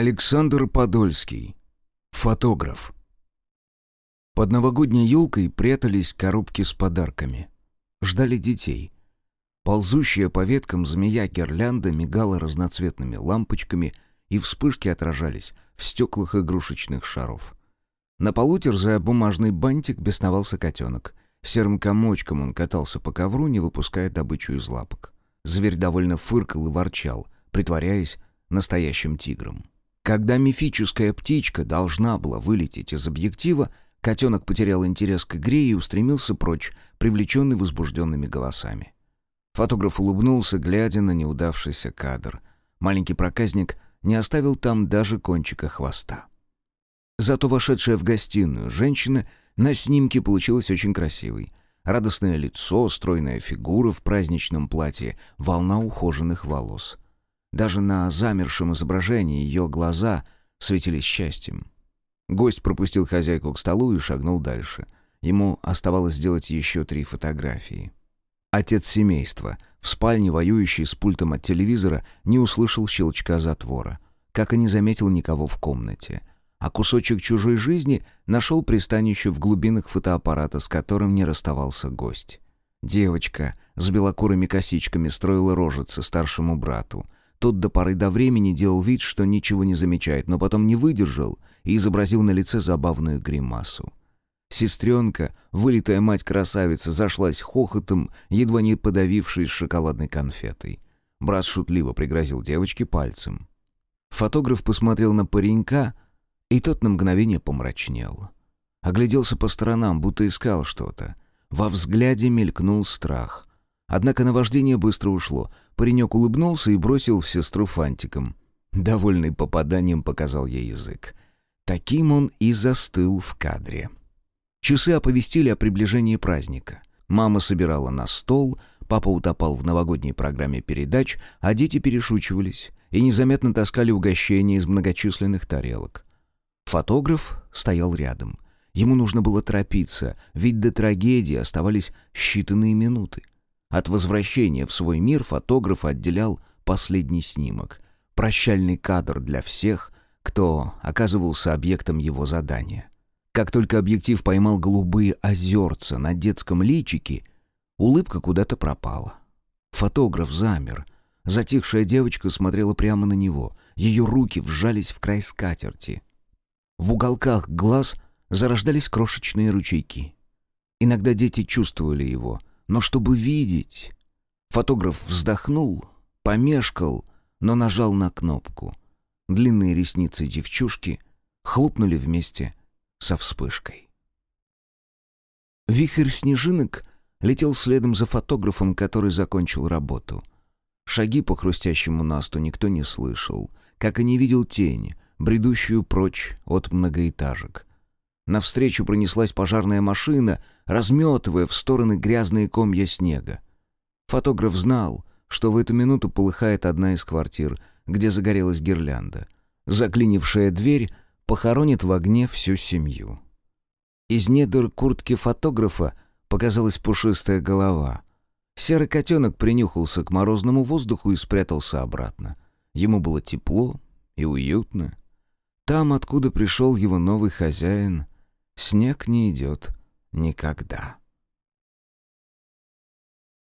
Александр Подольский. Фотограф. Под новогодней елкой прятались коробки с подарками. Ждали детей. Ползущая по веткам змея гирлянда мигала разноцветными лампочками, и вспышки отражались в стеклах игрушечных шаров. На полу, терзая бумажный бантик, бесновался котенок. Серым комочком он катался по ковру, не выпуская добычу из лапок. Зверь довольно фыркал и ворчал, притворяясь настоящим тигром. Когда мифическая птичка должна была вылететь из объектива, котенок потерял интерес к игре и устремился прочь, привлеченный возбужденными голосами. Фотограф улыбнулся, глядя на неудавшийся кадр. Маленький проказник не оставил там даже кончика хвоста. Зато вошедшая в гостиную женщина на снимке получилась очень красивой. Радостное лицо, стройная фигура в праздничном платье, волна ухоженных волос — даже на замершем изображении ее глаза светились счастьем. Гость пропустил хозяйку к столу и шагнул дальше. Ему оставалось сделать еще три фотографии. Отец семейства, в спальне, воюющий с пультом от телевизора, не услышал щелчка затвора, как и не заметил никого в комнате. А кусочек чужой жизни нашел пристанище в глубинах фотоаппарата, с которым не расставался гость. Девочка с белокурыми косичками строила рожицы старшему брату — тот до поры до времени делал вид, что ничего не замечает, но потом не выдержал и изобразил на лице забавную гримасу. Сестренка, вылитая мать-красавица, зашлась хохотом, едва не подавившись шоколадной конфетой. Брат шутливо пригрозил девочке пальцем. Фотограф посмотрел на паренька, и тот на мгновение помрачнел. Огляделся по сторонам, будто искал что-то. Во взгляде мелькнул страх. Однако наваждение быстро ушло. Паренек улыбнулся и бросил в сестру фантиком. Довольный попаданием показал ей язык. Таким он и застыл в кадре. Часы оповестили о приближении праздника. Мама собирала на стол, папа утопал в новогодней программе передач, а дети перешучивались и незаметно таскали угощения из многочисленных тарелок. Фотограф стоял рядом. Ему нужно было торопиться, ведь до трагедии оставались считанные минуты. От возвращения в свой мир фотограф отделял последний снимок. Прощальный кадр для всех, кто оказывался объектом его задания. Как только объектив поймал голубые озерца на детском личике, улыбка куда-то пропала. Фотограф замер. Затихшая девочка смотрела прямо на него. Ее руки вжались в край скатерти. В уголках глаз зарождались крошечные ручейки. Иногда дети чувствовали его — но чтобы видеть... Фотограф вздохнул, помешкал, но нажал на кнопку. Длинные ресницы девчушки хлопнули вместе со вспышкой. Вихрь снежинок летел следом за фотографом, который закончил работу. Шаги по хрустящему насту никто не слышал, как и не видел тень, бредущую прочь от многоэтажек. Навстречу пронеслась пожарная машина, разметывая в стороны грязные комья снега. Фотограф знал, что в эту минуту полыхает одна из квартир, где загорелась гирлянда. Заклинившая дверь похоронит в огне всю семью. Из недр куртки фотографа показалась пушистая голова. Серый котенок принюхался к морозному воздуху и спрятался обратно. Ему было тепло и уютно. Там, откуда пришел его новый хозяин — Снег не идет никогда.